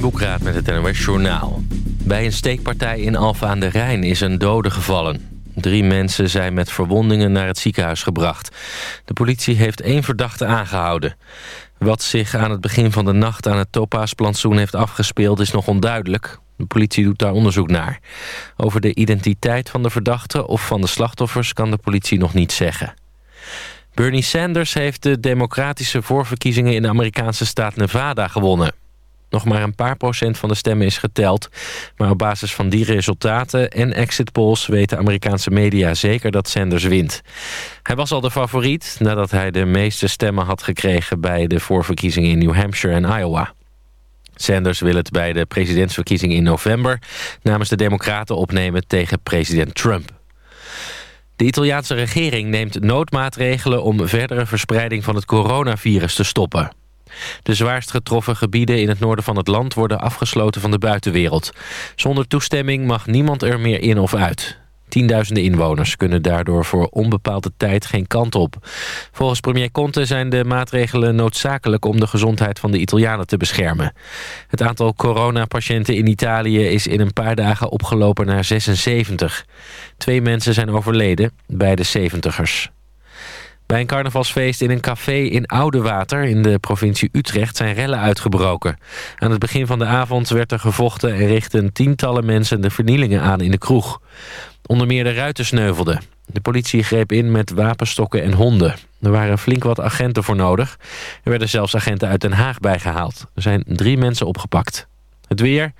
Martin Boekraat met het NOS Journaal. Bij een steekpartij in Alfa aan de Rijn is een dode gevallen. Drie mensen zijn met verwondingen naar het ziekenhuis gebracht. De politie heeft één verdachte aangehouden. Wat zich aan het begin van de nacht aan het Topazplantsoen heeft afgespeeld is nog onduidelijk. De politie doet daar onderzoek naar. Over de identiteit van de verdachte of van de slachtoffers kan de politie nog niet zeggen. Bernie Sanders heeft de democratische voorverkiezingen in de Amerikaanse staat Nevada gewonnen. Nog maar een paar procent van de stemmen is geteld. Maar op basis van die resultaten en exit polls weten Amerikaanse media zeker dat Sanders wint. Hij was al de favoriet nadat hij de meeste stemmen had gekregen bij de voorverkiezingen in New Hampshire en Iowa. Sanders wil het bij de presidentsverkiezingen in november namens de democraten opnemen tegen president Trump. De Italiaanse regering neemt noodmaatregelen om verdere verspreiding van het coronavirus te stoppen. De zwaarst getroffen gebieden in het noorden van het land worden afgesloten van de buitenwereld. Zonder toestemming mag niemand er meer in of uit. Tienduizenden inwoners kunnen daardoor voor onbepaalde tijd geen kant op. Volgens premier Conte zijn de maatregelen noodzakelijk om de gezondheid van de Italianen te beschermen. Het aantal coronapatiënten in Italië is in een paar dagen opgelopen naar 76. Twee mensen zijn overleden, bij de 70ers. Bij een carnavalsfeest in een café in Oudewater in de provincie Utrecht zijn rellen uitgebroken. Aan het begin van de avond werd er gevochten en richtten tientallen mensen de vernielingen aan in de kroeg. Onder meer de ruiten sneuvelden. De politie greep in met wapenstokken en honden. Er waren flink wat agenten voor nodig. Er werden zelfs agenten uit Den Haag bijgehaald. Er zijn drie mensen opgepakt. Het weer.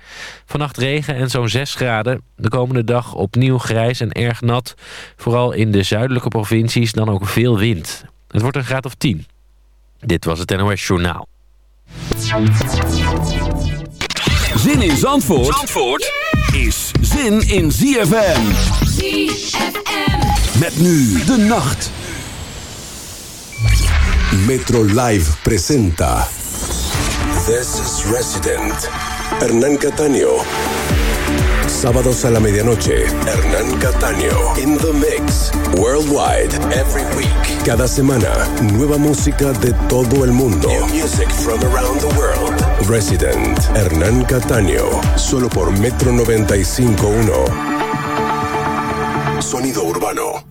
Vannacht regen en zo'n 6 graden. De komende dag opnieuw grijs en erg nat. Vooral in de zuidelijke provincies dan ook veel wind. Het wordt een graad of 10. Dit was het NOS Journaal. Zin in Zandvoort, Zandvoort is zin in ZFM. ZFM. Met nu de nacht. Metro Live presenta. This is Resident. Hernán Cataño. Sábados a la medianoche, Hernán Cataño. In the mix. Worldwide. Every week. Cada semana, nueva música de todo el mundo. New music from around the world. Resident. Hernán Cataño. Solo por Metro 95.1. Sonido urbano.